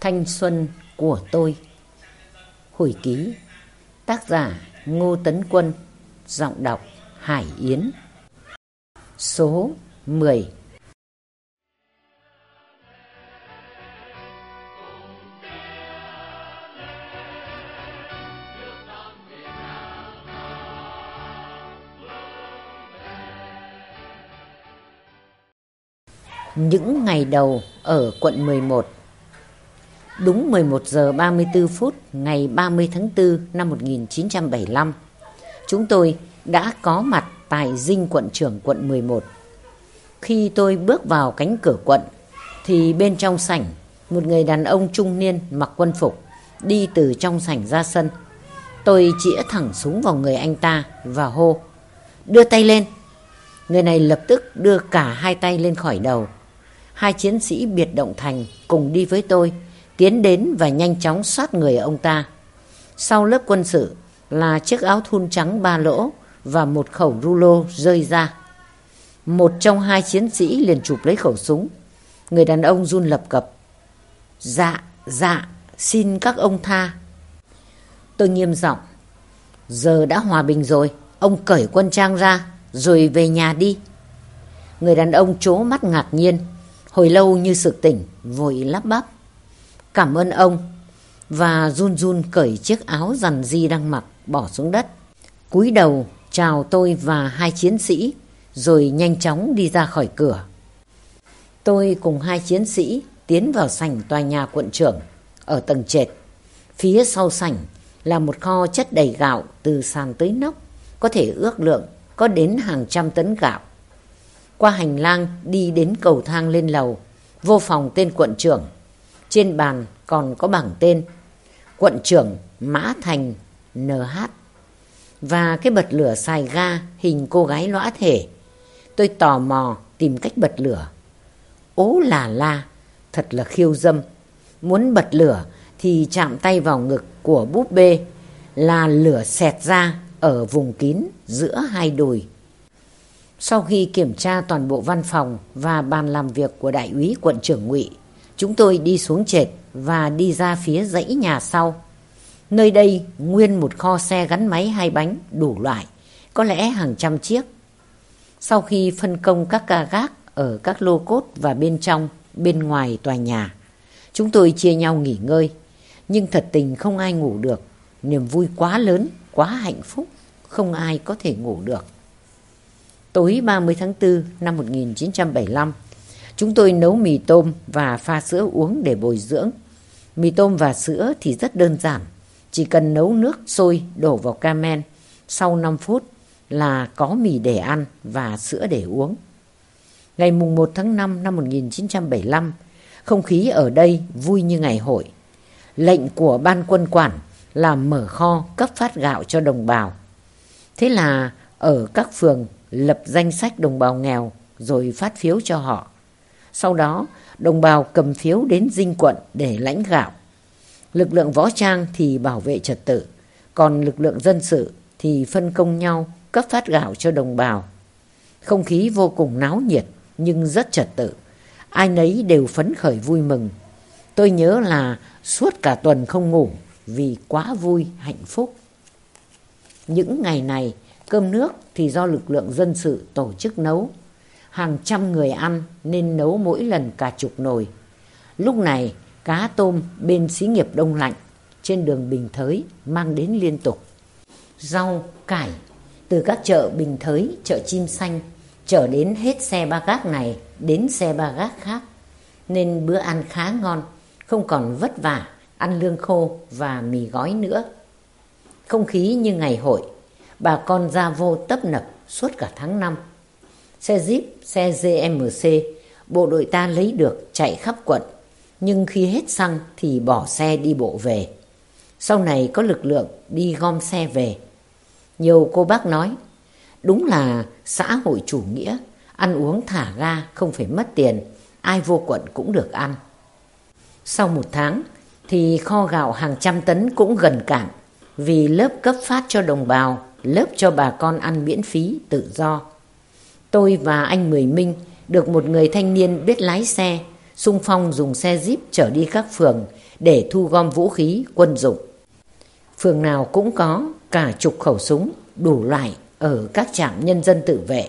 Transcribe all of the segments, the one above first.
Thanh xuân của tôi. Hồi ký, Tác giả Ngô Tấn Quân, Giọng đọc Hải Yến. Số 10 Những ngày đầu ở quận 11 Đúng 11 giờ 34 phút ngày 30 tháng 4 năm 1975, chúng tôi đã có mặt tại dinh quận trưởng quận 11. Khi tôi bước vào cánh cửa quận, thì bên trong sảnh, một người đàn ông trung niên mặc quân phục đi từ trong sảnh ra sân. Tôi chĩa thẳng súng vào người anh ta và hô, đưa tay lên. Người này lập tức đưa cả hai tay lên khỏi đầu. Hai chiến sĩ biệt động thành cùng đi với tôi, tiến đến và nhanh chóng xoát người ông ta. Sau lớp quân sự là chiếc áo thun trắng ba lỗ và một khẩu rulo rơi ra. Một trong hai chiến sĩ liền chụp lấy khẩu súng. Người đàn ông run lập cập. Dạ, dạ, xin các ông tha. Tôi nghiêm giọng. Giờ đã hòa bình rồi, ông cởi quân trang ra, rồi về nhà đi. Người đàn ông chố mắt ngạc nhiên, hồi lâu như sực tỉnh, vội lắp bắp. Cảm ơn ông. Và run run cởi chiếc áo rằn di đang mặc bỏ xuống đất. cúi đầu chào tôi và hai chiến sĩ rồi nhanh chóng đi ra khỏi cửa. Tôi cùng hai chiến sĩ tiến vào sảnh tòa nhà quận trưởng ở tầng trệt. Phía sau sảnh là một kho chất đầy gạo từ sàn tới nóc, có thể ước lượng có đến hàng trăm tấn gạo. Qua hành lang đi đến cầu thang lên lầu, vô phòng tên quận trưởng trên bàn còn có bảng tên, Quận trưởng Mã Thành NH Và cái bật lửa xài ga hình cô gái lõa thể. Tôi tò mò tìm cách bật lửa. Ố là la, Thật là khiêu dâm. Muốn bật lửa thì chạm tay vào ngực của búp bê Là lửa xẹt ra ở vùng kín giữa hai đùi. Sau khi kiểm tra toàn bộ văn phòng và bàn làm việc của đại úy quận trưởng ngụy Chúng tôi đi xuống trệt và đi ra phía dãy nhà sau. Nơi đây nguyên một kho xe gắn máy hai bánh đủ loại, có lẽ hàng trăm chiếc. Sau khi phân công các ca gác ở các lô cốt và bên trong, bên ngoài tòa nhà, chúng tôi chia nhau nghỉ ngơi. Nhưng thật tình không ai ngủ được, niềm vui quá lớn, quá hạnh phúc, không ai có thể ngủ được. Tối 30 tháng 4 năm 1975, Chúng tôi nấu mì tôm và pha sữa uống để bồi dưỡng. Mì tôm và sữa thì rất đơn giản. Chỉ cần nấu nước sôi đổ vào camen. Sau 5 phút là có mì để ăn và sữa để uống. Ngày mùng 1 tháng 5 năm 1975, không khí ở đây vui như ngày hội. Lệnh của ban quân quản là mở kho cấp phát gạo cho đồng bào. Thế là ở các phường lập danh sách đồng bào nghèo rồi phát phiếu cho họ. Sau đó, đồng bào cầm phiếu đến dinh quận để lãnh gạo. Lực lượng võ trang thì bảo vệ trật tự, còn lực lượng dân sự thì phân công nhau cấp phát gạo cho đồng bào. Không khí vô cùng náo nhiệt nhưng rất trật tự. Ai nấy đều phấn khởi vui mừng. Tôi nhớ là suốt cả tuần không ngủ vì quá vui, hạnh phúc. Những ngày này, cơm nước thì do lực lượng dân sự tổ chức nấu hàng trăm người ăn nên nấu mỗi lần cả chục nồi. Lúc này, cá tôm bên xí nghiệp đông lạnh trên đường Bình Thới mang đến liên tục. Rau, cải từ các chợ Bình Thới, chợ Chim Xanh chở đến hết xe ba gác này đến xe ba gác khác. Nên bữa ăn khá ngon, không còn vất vả, ăn lương khô và mì gói nữa. Không khí như ngày hội, bà con ra vô tấp nập suốt cả tháng năm Xe Jeep, xe GMC, bộ đội ta lấy được chạy khắp quận. Nhưng khi hết xăng thì bỏ xe đi bộ về. Sau này có lực lượng đi gom xe về. Nhiều cô bác nói, đúng là xã hội chủ nghĩa, ăn uống thả ga không phải mất tiền, ai vô quận cũng được ăn. Sau một tháng thì kho gạo hàng trăm tấn cũng gần cạn vì lớp cấp phát cho đồng bào, lớp cho bà con ăn miễn phí tự do. Tôi và anh Mười Minh được một người thanh niên biết lái xe, sung phong dùng xe jeep chở đi các phường để thu gom vũ khí, quân dụng. Phường nào cũng có cả chục khẩu súng đủ loại ở các trạm nhân dân tự vệ.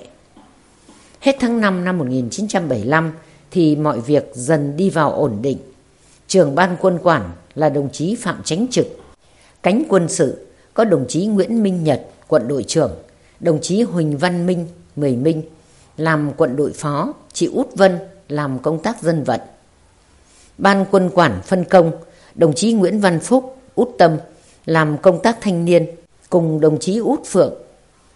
Hết tháng 5 năm 1975 thì mọi việc dần đi vào ổn định. Trưởng ban quân quản là đồng chí Phạm Chánh Trực. Cánh quân sự có đồng chí Nguyễn Minh Nhật, quận đội trưởng, đồng chí Huỳnh Văn Minh, Mười Minh, làm quận đội phó, chị Út Vân làm công tác dân vận. Ban quân quản phân công, đồng chí Nguyễn Văn Phúc, Út Tâm làm công tác thanh niên cùng đồng chí Út Phượng.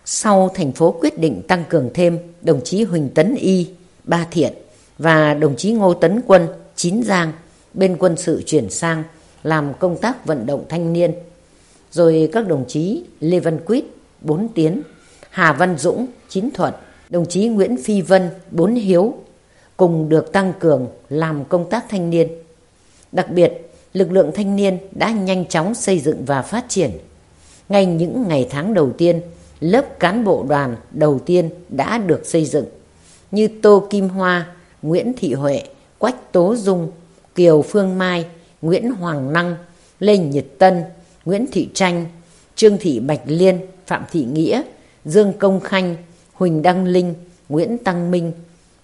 Sau thành phố quyết định tăng cường thêm đồng chí Huỳnh Tấn Y, Ba Thiện và đồng chí Ngô Tấn Quân, Chín Giang bên quân sự chuyển sang làm công tác vận động thanh niên. Rồi các đồng chí Lê Văn Quýt, Bốn Tiến, Hà Văn Dũng, Chín Thuận, đồng chí Nguyễn Phi Vân, Bốn Hiếu cùng được tăng cường làm công tác thanh niên. Đặc biệt, lực lượng thanh niên đã nhanh chóng xây dựng và phát triển. Ngay những ngày tháng đầu tiên, lớp cán bộ đoàn đầu tiên đã được xây dựng như Tô Kim Hoa, Nguyễn Thị Huệ, Quách Tố Dung, Kiều Phương Mai, Nguyễn Hoàng Năng, Lê Nhật Tân, Nguyễn Thị Tranh, Trương Thị Bạch Liên, Phạm Thị Nghĩa, Dương Công Khanh, Huỳnh Đăng Linh, Nguyễn Tăng Minh,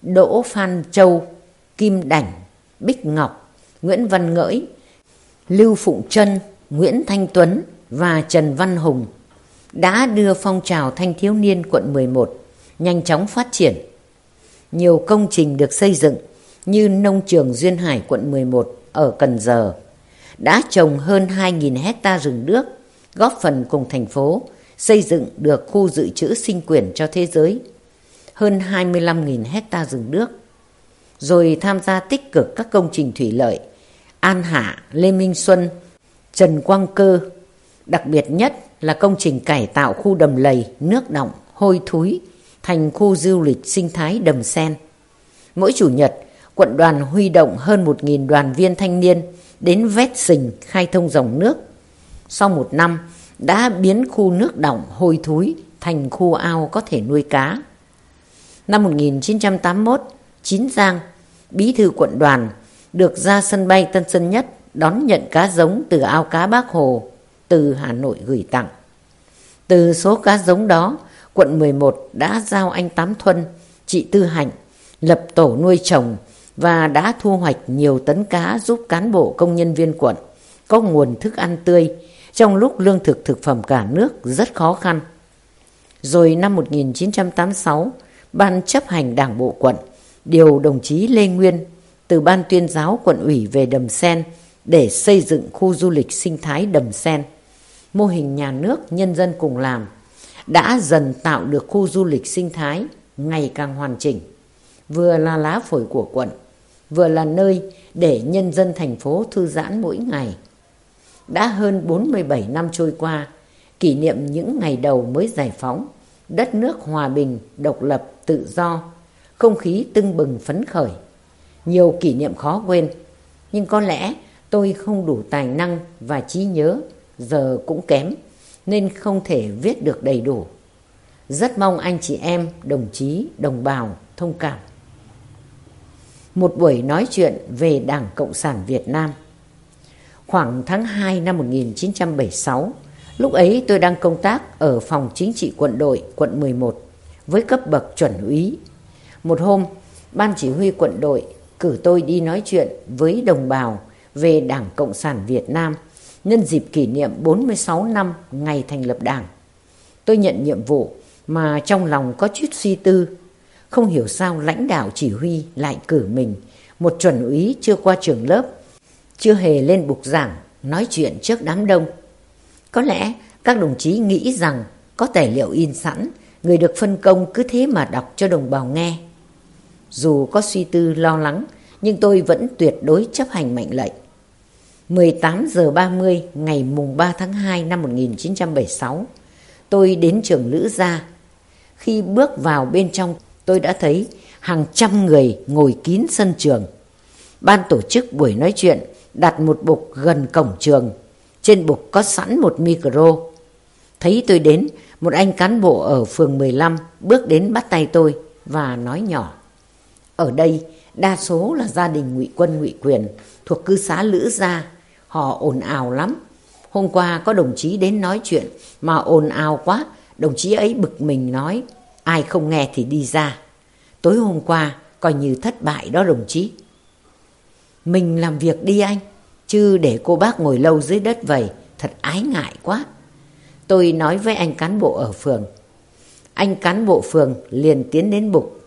Đỗ Phan Châu, Kim Đảnh, Bích Ngọc, Nguyễn Văn Ngỡi, Lưu Phụng Trân, Nguyễn Thanh Tuấn và Trần Văn Hùng đã đưa phong trào thanh thiếu niên quận 11 nhanh chóng phát triển. Nhiều công trình được xây dựng như nông trường Duyên Hải quận 11 ở Cần Giờ đã trồng hơn 2.000 hecta rừng nước, góp phần cùng thành phố xây dựng được khu dự trữ sinh quyển cho thế giới, hơn 25.000 hecta rừng nước. Rồi tham gia tích cực các công trình thủy lợi, An Hạ, Lê Minh Xuân, Trần Quang Cơ, đặc biệt nhất là công trình cải tạo khu đầm lầy, nước động, hôi thúi thành khu du lịch sinh thái đầm sen. Mỗi chủ nhật, quận đoàn huy động hơn 1.000 đoàn viên thanh niên đến vét sình khai thông dòng nước. Sau một năm, đã biến khu nước đọng hôi thối thành khu ao có thể nuôi cá. Năm 1981, Chín Giang, bí thư quận đoàn, được ra sân bay Tân Sơn Nhất đón nhận cá giống từ ao cá Bác Hồ từ Hà Nội gửi tặng. Từ số cá giống đó, quận 11 đã giao anh Tám Thuân, chị Tư Hạnh lập tổ nuôi trồng và đã thu hoạch nhiều tấn cá giúp cán bộ công nhân viên quận có nguồn thức ăn tươi trong lúc lương thực thực phẩm cả nước rất khó khăn. Rồi năm 1986, Ban chấp hành đảng bộ quận điều đồng chí Lê Nguyên từ Ban tuyên giáo quận ủy về Đầm Sen để xây dựng khu du lịch sinh thái Đầm Sen. Mô hình nhà nước nhân dân cùng làm đã dần tạo được khu du lịch sinh thái ngày càng hoàn chỉnh, vừa là lá phổi của quận, vừa là nơi để nhân dân thành phố thư giãn mỗi ngày. Đã hơn 47 năm trôi qua, kỷ niệm những ngày đầu mới giải phóng, đất nước hòa bình, độc lập, tự do, không khí tưng bừng phấn khởi. Nhiều kỷ niệm khó quên, nhưng có lẽ tôi không đủ tài năng và trí nhớ, giờ cũng kém, nên không thể viết được đầy đủ. Rất mong anh chị em, đồng chí, đồng bào thông cảm. Một buổi nói chuyện về Đảng Cộng sản Việt Nam Khoảng tháng 2 năm 1976, lúc ấy tôi đang công tác ở phòng chính trị quận đội quận 11 với cấp bậc chuẩn úy. Một hôm, ban chỉ huy quận đội cử tôi đi nói chuyện với đồng bào về Đảng Cộng sản Việt Nam nhân dịp kỷ niệm 46 năm ngày thành lập Đảng. Tôi nhận nhiệm vụ mà trong lòng có chút suy tư, không hiểu sao lãnh đạo chỉ huy lại cử mình, một chuẩn úy chưa qua trường lớp, chưa hề lên bục giảng nói chuyện trước đám đông. Có lẽ các đồng chí nghĩ rằng có tài liệu in sẵn, người được phân công cứ thế mà đọc cho đồng bào nghe. Dù có suy tư lo lắng, nhưng tôi vẫn tuyệt đối chấp hành mệnh lệnh. 18 giờ 30 ngày mùng 3 tháng 2 năm 1976, tôi đến trường Lữ Gia. Khi bước vào bên trong, tôi đã thấy hàng trăm người ngồi kín sân trường. Ban tổ chức buổi nói chuyện đặt một bục gần cổng trường. Trên bục có sẵn một micro. Thấy tôi đến, một anh cán bộ ở phường 15 bước đến bắt tay tôi và nói nhỏ. Ở đây đa số là gia đình ngụy quân ngụy quyền thuộc cư xá Lữ Gia. Họ ồn ào lắm. Hôm qua có đồng chí đến nói chuyện mà ồn ào quá, đồng chí ấy bực mình nói, ai không nghe thì đi ra. Tối hôm qua coi như thất bại đó đồng chí. Mình làm việc đi anh, chứ để cô bác ngồi lâu dưới đất vậy, thật ái ngại quá. Tôi nói với anh cán bộ ở phường. Anh cán bộ phường liền tiến đến bục.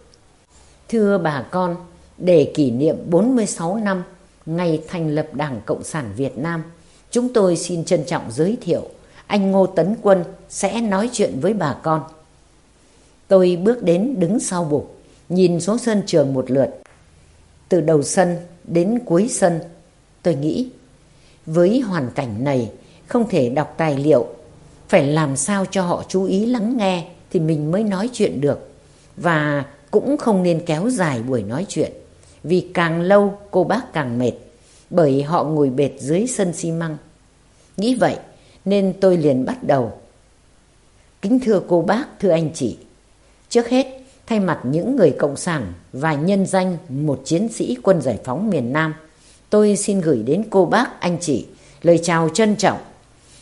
Thưa bà con, để kỷ niệm 46 năm ngày thành lập Đảng Cộng sản Việt Nam, chúng tôi xin trân trọng giới thiệu anh Ngô Tấn Quân sẽ nói chuyện với bà con. Tôi bước đến đứng sau bục, nhìn xuống sân trường một lượt. Từ đầu sân đến cuối sân, tôi nghĩ với hoàn cảnh này không thể đọc tài liệu, phải làm sao cho họ chú ý lắng nghe thì mình mới nói chuyện được. Và cũng không nên kéo dài buổi nói chuyện, vì càng lâu cô bác càng mệt, bởi họ ngồi bệt dưới sân xi măng. Nghĩ vậy nên tôi liền bắt đầu. Kính thưa cô bác, thưa anh chị, trước hết thay mặt những người cộng sản và nhân danh một chiến sĩ quân giải phóng miền Nam, tôi xin gửi đến cô bác, anh chị lời chào trân trọng.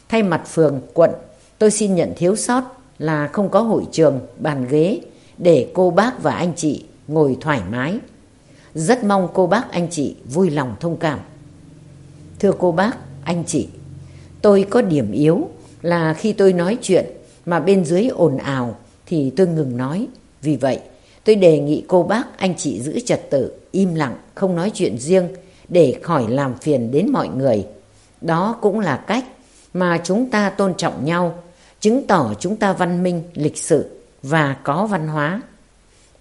Thay mặt phường, quận, tôi xin nhận thiếu sót là không có hội trường, bàn ghế để cô bác và anh chị ngồi thoải mái. Rất mong cô bác anh chị vui lòng thông cảm. Thưa cô bác, anh chị, tôi có điểm yếu là khi tôi nói chuyện mà bên dưới ồn ào thì tôi ngừng nói. Vì vậy, tôi đề nghị cô bác anh chị giữ trật tự, im lặng, không nói chuyện riêng để khỏi làm phiền đến mọi người. Đó cũng là cách mà chúng ta tôn trọng nhau, chứng tỏ chúng ta văn minh, lịch sự và có văn hóa.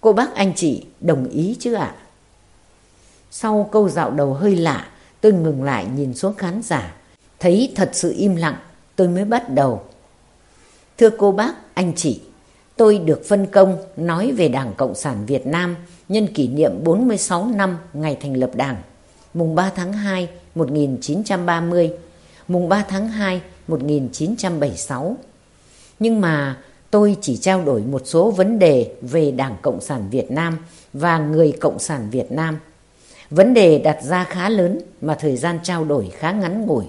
Cô bác anh chị đồng ý chứ ạ? Sau câu dạo đầu hơi lạ, tôi ngừng lại nhìn xuống khán giả. Thấy thật sự im lặng, tôi mới bắt đầu. Thưa cô bác, anh chị, tôi được phân công nói về Đảng Cộng sản Việt Nam nhân kỷ niệm 46 năm ngày thành lập Đảng, mùng 3 tháng 2 1930, mùng 3 tháng 2 1976. Nhưng mà tôi chỉ trao đổi một số vấn đề về Đảng Cộng sản Việt Nam và người Cộng sản Việt Nam. Vấn đề đặt ra khá lớn mà thời gian trao đổi khá ngắn ngủi,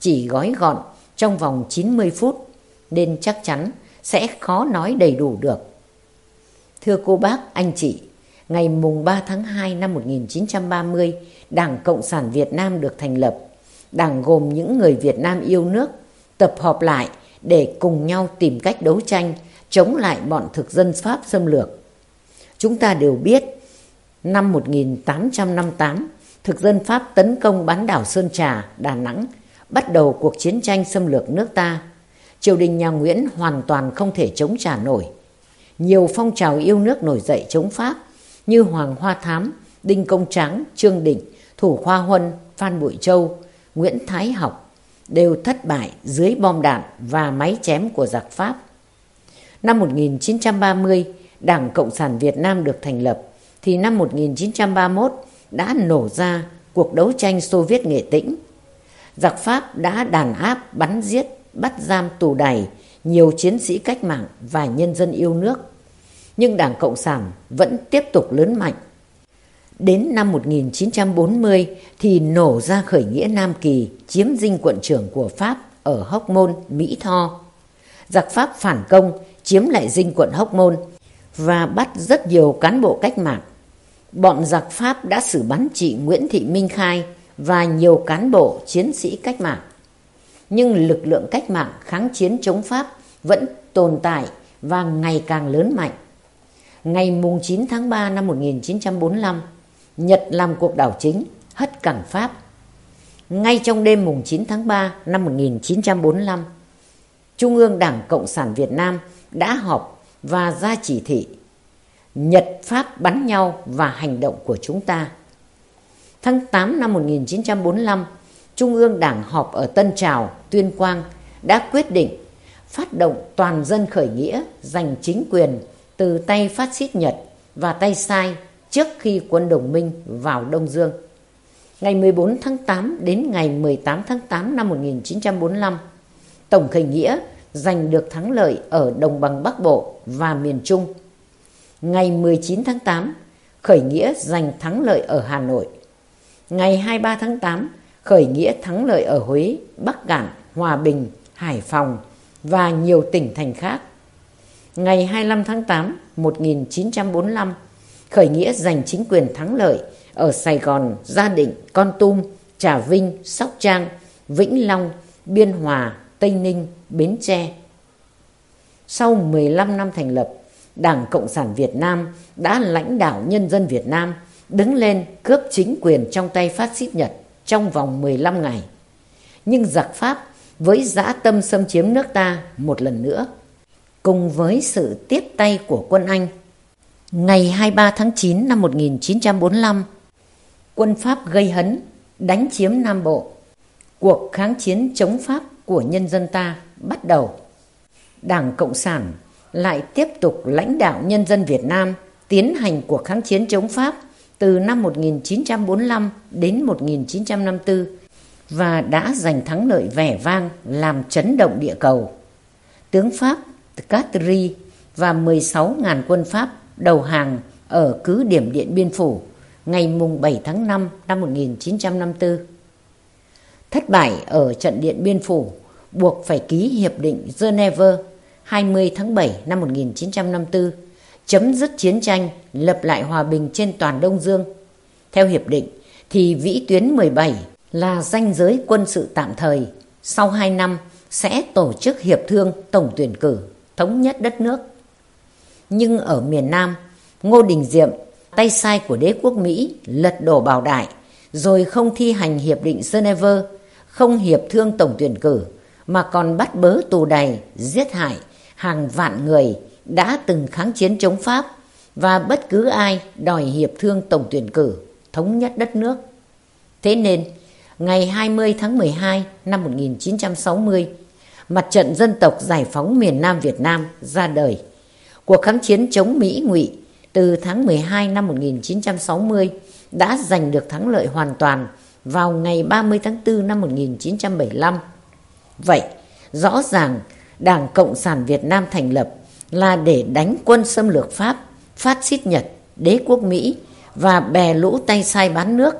chỉ gói gọn trong vòng 90 phút, nên chắc chắn sẽ khó nói đầy đủ được. Thưa cô bác, anh chị, ngày mùng 3 tháng 2 năm 1930, Đảng Cộng sản Việt Nam được thành lập. Đảng gồm những người Việt Nam yêu nước, tập hợp lại để cùng nhau tìm cách đấu tranh chống lại bọn thực dân Pháp xâm lược. Chúng ta đều biết, năm 1858, thực dân Pháp tấn công bán đảo Sơn Trà, Đà Nẵng, bắt đầu cuộc chiến tranh xâm lược nước ta. Triều đình nhà Nguyễn hoàn toàn không thể chống trả nổi. Nhiều phong trào yêu nước nổi dậy chống Pháp như Hoàng Hoa Thám, Đinh Công Tráng, Trương Định, Thủ Khoa Huân, Phan Bội Châu, Nguyễn Thái Học đều thất bại dưới bom đạn và máy chém của giặc Pháp. Năm 1930, Đảng Cộng sản Việt Nam được thành lập, thì năm 1931 đã nổ ra cuộc đấu tranh Xô Viết Nghệ Tĩnh. Giặc Pháp đã đàn áp, bắn giết, bắt giam tù đày nhiều chiến sĩ cách mạng và nhân dân yêu nước. Nhưng Đảng Cộng sản vẫn tiếp tục lớn mạnh. Đến năm 1940 thì nổ ra khởi nghĩa Nam Kỳ chiếm dinh quận trưởng của Pháp ở Hóc Môn, Mỹ Tho. Giặc Pháp phản công chiếm lại dinh quận Hóc Môn và bắt rất nhiều cán bộ cách mạng. Bọn giặc Pháp đã xử bắn chị Nguyễn Thị Minh Khai và nhiều cán bộ chiến sĩ cách mạng. Nhưng lực lượng cách mạng kháng chiến chống Pháp vẫn tồn tại và ngày càng lớn mạnh. Ngày mùng 9 tháng 3 năm 1945, Nhật làm cuộc đảo chính, hất cảng Pháp. Ngay trong đêm mùng 9 tháng 3 năm 1945, Trung ương Đảng Cộng sản Việt Nam đã họp và ra chỉ thị Nhật Pháp bắn nhau và hành động của chúng ta. Tháng 8 năm 1945, Trung ương Đảng họp ở Tân Trào, Tuyên Quang đã quyết định phát động toàn dân khởi nghĩa giành chính quyền từ tay phát xít Nhật và tay sai trước khi quân đồng minh vào Đông Dương. Ngày 14 tháng 8 đến ngày 18 tháng 8 năm 1945, Tổng khởi nghĩa giành được thắng lợi ở đồng bằng Bắc Bộ và miền Trung. Ngày 19 tháng 8, khởi nghĩa giành thắng lợi ở Hà Nội. Ngày 23 tháng 8, khởi nghĩa thắng lợi ở Huế, Bắc Cạn, Hòa Bình, Hải Phòng và nhiều tỉnh thành khác. Ngày 25 tháng 8, 1945, khởi nghĩa giành chính quyền thắng lợi ở Sài Gòn, Gia Định, Con Tum, Trà Vinh, Sóc Trăng, Vĩnh Long, Biên Hòa, Tây Ninh, Bến Tre. Sau 15 năm thành lập, Đảng Cộng sản Việt Nam đã lãnh đạo nhân dân Việt Nam đứng lên cướp chính quyền trong tay phát xít Nhật trong vòng 15 ngày. Nhưng giặc Pháp với dã tâm xâm chiếm nước ta một lần nữa, cùng với sự tiếp tay của quân Anh. Ngày 23 tháng 9 năm 1945, quân Pháp gây hấn, đánh chiếm Nam Bộ. Cuộc kháng chiến chống Pháp của nhân dân ta bắt đầu. Đảng Cộng sản lại tiếp tục lãnh đạo nhân dân Việt Nam tiến hành cuộc kháng chiến chống Pháp từ năm 1945 đến 1954 và đã giành thắng lợi vẻ vang làm chấn động địa cầu. Tướng Pháp Catri và 16.000 quân Pháp đầu hàng ở cứ điểm Điện Biên Phủ ngày mùng 7 tháng 5 năm 1954. Thất bại ở trận Điện Biên Phủ buộc phải ký Hiệp định Geneva 20 tháng 7 năm 1954 chấm dứt chiến tranh, lập lại hòa bình trên toàn Đông Dương. Theo hiệp định thì vĩ tuyến 17 là danh giới quân sự tạm thời, sau 2 năm sẽ tổ chức hiệp thương tổng tuyển cử, thống nhất đất nước. Nhưng ở miền Nam, Ngô Đình Diệm, tay sai của đế quốc Mỹ lật đổ bảo đại, rồi không thi hành hiệp định Geneva, không hiệp thương tổng tuyển cử, mà còn bắt bớ tù đầy, giết hại hàng vạn người đã từng kháng chiến chống Pháp và bất cứ ai đòi hiệp thương tổng tuyển cử, thống nhất đất nước. Thế nên, ngày 20 tháng 12 năm 1960, Mặt trận Dân tộc Giải phóng miền Nam Việt Nam ra đời. Cuộc kháng chiến chống Mỹ ngụy từ tháng 12 năm 1960 đã giành được thắng lợi hoàn toàn vào ngày 30 tháng 4 năm 1975. Vậy, rõ ràng Đảng Cộng sản Việt Nam thành lập là để đánh quân xâm lược Pháp, phát xít Nhật, đế quốc Mỹ và bè lũ tay sai bán nước.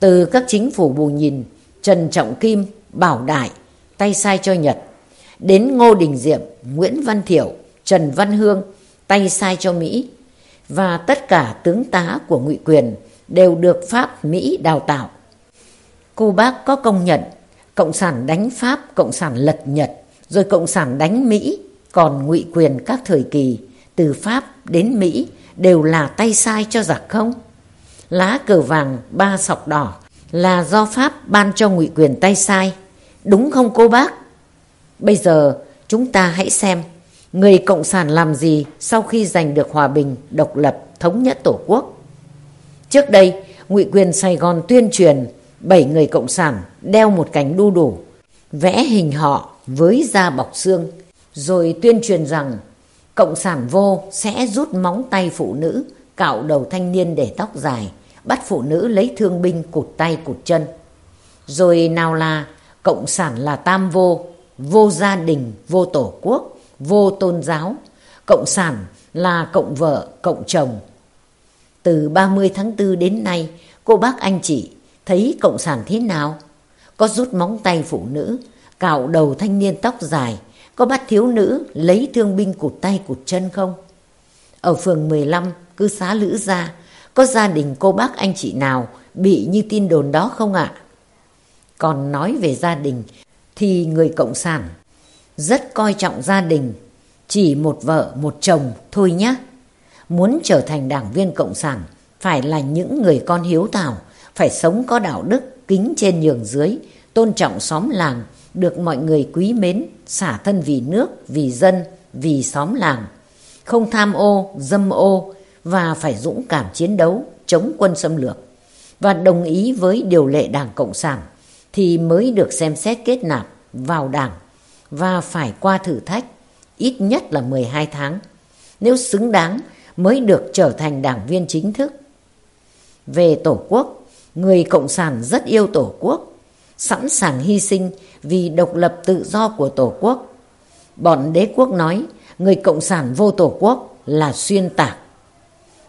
Từ các chính phủ bù nhìn, Trần Trọng Kim, Bảo Đại, tay sai cho Nhật, đến Ngô Đình Diệm, Nguyễn Văn Thiệu, Trần Văn Hương, tay sai cho Mỹ, và tất cả tướng tá của ngụy quyền đều được Pháp Mỹ đào tạo. Cô bác có công nhận Cộng sản đánh Pháp, Cộng sản lật Nhật, rồi Cộng sản đánh Mỹ, còn ngụy quyền các thời kỳ từ Pháp đến Mỹ đều là tay sai cho giặc không? Lá cờ vàng ba sọc đỏ là do Pháp ban cho ngụy quyền tay sai, đúng không cô bác? Bây giờ chúng ta hãy xem người Cộng sản làm gì sau khi giành được hòa bình, độc lập, thống nhất Tổ quốc. Trước đây, ngụy quyền Sài Gòn tuyên truyền bảy người Cộng sản đeo một cánh đu đủ, vẽ hình họ với da bọc xương, rồi tuyên truyền rằng Cộng sản vô sẽ rút móng tay phụ nữ, cạo đầu thanh niên để tóc dài, bắt phụ nữ lấy thương binh cụt tay cụt chân. Rồi nào là Cộng sản là tam vô, vô gia đình, vô tổ quốc, vô tôn giáo. Cộng sản là cộng vợ, cộng chồng. Từ 30 tháng 4 đến nay, cô bác anh chị thấy Cộng sản thế nào? Có rút móng tay phụ nữ, cạo đầu thanh niên tóc dài, có bắt thiếu nữ lấy thương binh cụt tay cụt chân không? Ở phường 15, cư xá Lữ Gia, có gia đình cô bác anh chị nào bị như tin đồn đó không ạ? Còn nói về gia đình thì người Cộng sản rất coi trọng gia đình, chỉ một vợ một chồng thôi nhé. Muốn trở thành đảng viên Cộng sản phải là những người con hiếu thảo, phải sống có đạo đức, kính trên nhường dưới, tôn trọng xóm làng, được mọi người quý mến, xả thân vì nước, vì dân, vì xóm làng. Không tham ô, dâm ô và phải dũng cảm chiến đấu chống quân xâm lược. Và đồng ý với điều lệ Đảng Cộng sản thì mới được xem xét kết nạp vào Đảng và phải qua thử thách ít nhất là 12 tháng. Nếu xứng đáng mới được trở thành đảng viên chính thức. Về Tổ quốc, người Cộng sản rất yêu Tổ quốc, sẵn sàng hy sinh vì độc lập tự do của Tổ quốc. Bọn đế quốc nói người Cộng sản vô Tổ quốc là xuyên tạc.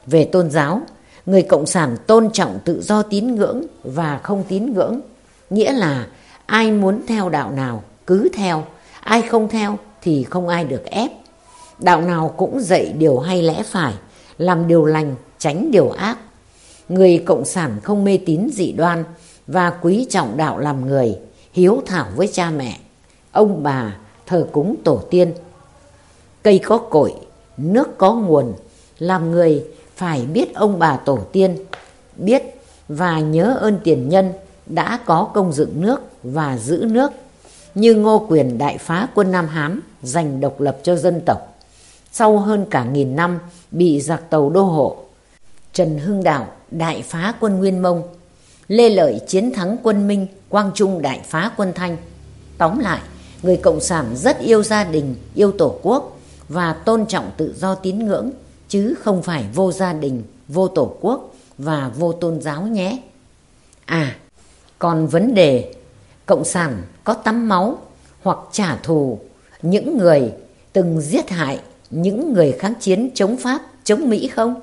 Về tôn giáo, Người Cộng sản tôn trọng tự do tín ngưỡng và không tín ngưỡng, nghĩa là ai muốn theo đạo nào cứ theo, ai không theo thì không ai được ép. Đạo nào cũng dạy điều hay lẽ phải, làm điều lành, tránh điều ác. Người Cộng sản không mê tín dị đoan và quý trọng đạo làm người, hiếu thảo với cha mẹ, ông bà, thờ cúng tổ tiên. Cây có cội, nước có nguồn, làm người phải biết ông bà tổ tiên, biết và nhớ ơn tiền nhân đã có công dựng nước và giữ nước như Ngô Quyền đại phá quân Nam Hán giành độc lập cho dân tộc. Sau hơn cả nghìn năm bị giặc tàu đô hộ, Trần Hưng Đạo đại phá quân Nguyên Mông, Lê Lợi chiến thắng quân Minh, Quang Trung đại phá quân Thanh. Tóm lại, người Cộng sản rất yêu gia đình, yêu tổ quốc và tôn trọng tự do tín ngưỡng, chứ không phải vô gia đình, vô tổ quốc và vô tôn giáo nhé. À, còn vấn đề Cộng sản có tắm máu hoặc trả thù những người từng giết hại những người kháng chiến chống Pháp, chống Mỹ không?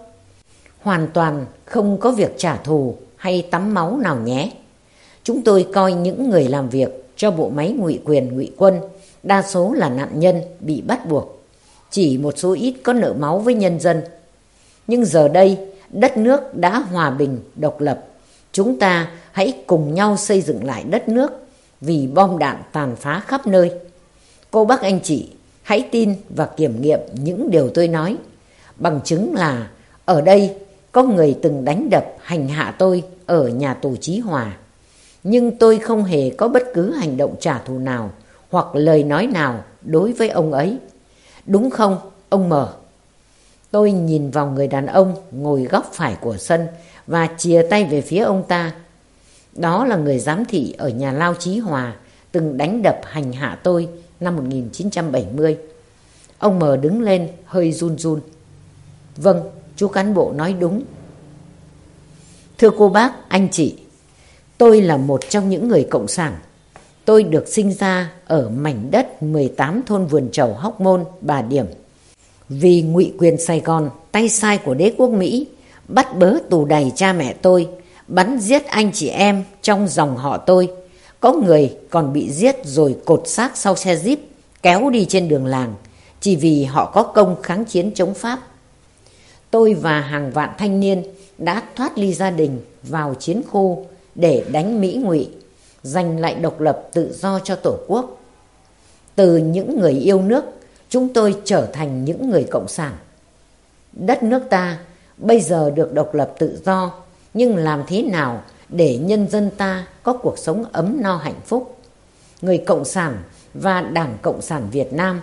Hoàn toàn không có việc trả thù hay tắm máu nào nhé. Chúng tôi coi những người làm việc cho bộ máy ngụy quyền ngụy quân đa số là nạn nhân bị bắt buộc. Chỉ một số ít có nợ máu với nhân dân. Nhưng giờ đây, đất nước đã hòa bình, độc lập. Chúng ta hãy cùng nhau xây dựng lại đất nước vì bom đạn tàn phá khắp nơi. Cô bác anh chị, hãy tin và kiểm nghiệm những điều tôi nói. Bằng chứng là ở đây có người từng đánh đập hành hạ tôi ở nhà tù Chí Hòa. Nhưng tôi không hề có bất cứ hành động trả thù nào hoặc lời nói nào đối với ông ấy. Đúng không, ông Mở? Tôi nhìn vào người đàn ông ngồi góc phải của sân và chìa tay về phía ông ta. Đó là người giám thị ở nhà lao Chí Hòa, từng đánh đập hành hạ tôi năm 1970. Ông Mờ đứng lên hơi run run. Vâng, chú cán bộ nói đúng. Thưa cô bác, anh chị, tôi là một trong những người cộng sản. Tôi được sinh ra ở mảnh đất 18 thôn vườn trầu Hóc Môn, Bà Điểm. Vì ngụy quyền Sài Gòn, tay sai của đế quốc Mỹ, bắt bớ tù đầy cha mẹ tôi, bắn giết anh chị em trong dòng họ tôi. Có người còn bị giết rồi cột xác sau xe jeep, kéo đi trên đường làng, chỉ vì họ có công kháng chiến chống Pháp. Tôi và hàng vạn thanh niên đã thoát ly gia đình vào chiến khu để đánh Mỹ ngụy, giành lại độc lập tự do cho Tổ quốc. Từ những người yêu nước, chúng tôi trở thành những người cộng sản. Đất nước ta bây giờ được độc lập tự do, nhưng làm thế nào để nhân dân ta có cuộc sống ấm no hạnh phúc? Người cộng sản và Đảng Cộng sản Việt Nam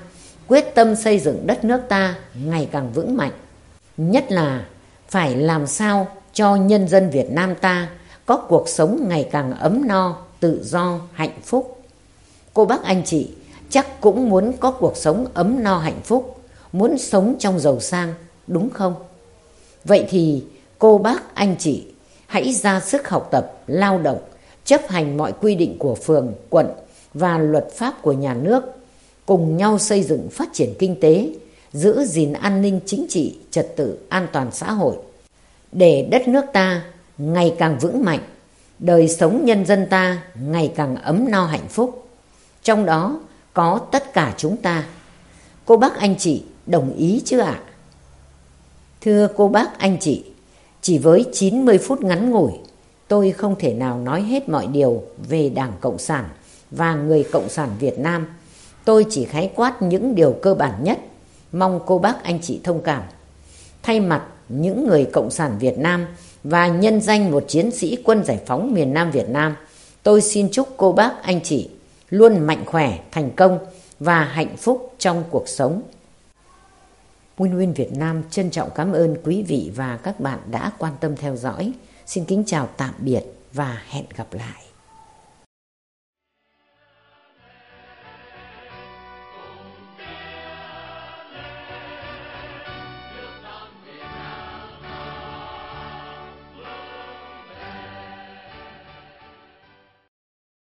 quyết tâm xây dựng đất nước ta ngày càng vững mạnh. Nhất là phải làm sao cho nhân dân Việt Nam ta có cuộc sống ngày càng ấm no, tự do, hạnh phúc. Cô bác anh chị chắc cũng muốn có cuộc sống ấm no hạnh phúc, muốn sống trong giàu sang, đúng không? Vậy thì cô bác anh chị hãy ra sức học tập, lao động, chấp hành mọi quy định của phường, quận và luật pháp của nhà nước, cùng nhau xây dựng phát triển kinh tế, giữ gìn an ninh chính trị, trật tự, an toàn xã hội, để đất nước ta ngày càng vững mạnh, đời sống nhân dân ta ngày càng ấm no hạnh phúc. Trong đó có tất cả chúng ta. Cô bác anh chị đồng ý chứ ạ? Thưa cô bác anh chị, chỉ với 90 phút ngắn ngủi, tôi không thể nào nói hết mọi điều về Đảng Cộng sản và người Cộng sản Việt Nam. Tôi chỉ khái quát những điều cơ bản nhất, mong cô bác anh chị thông cảm. Thay mặt những người Cộng sản Việt Nam và nhân danh một chiến sĩ quân giải phóng miền Nam Việt Nam, tôi xin chúc cô bác anh chị luôn mạnh khỏe, thành công và hạnh phúc trong cuộc sống. Nguyên Nguyên Việt Nam trân trọng cảm ơn quý vị và các bạn đã quan tâm theo dõi. Xin kính chào tạm biệt và hẹn gặp lại.